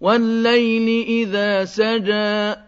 وَاللَّيْلِ إِذَا سَجَىٰ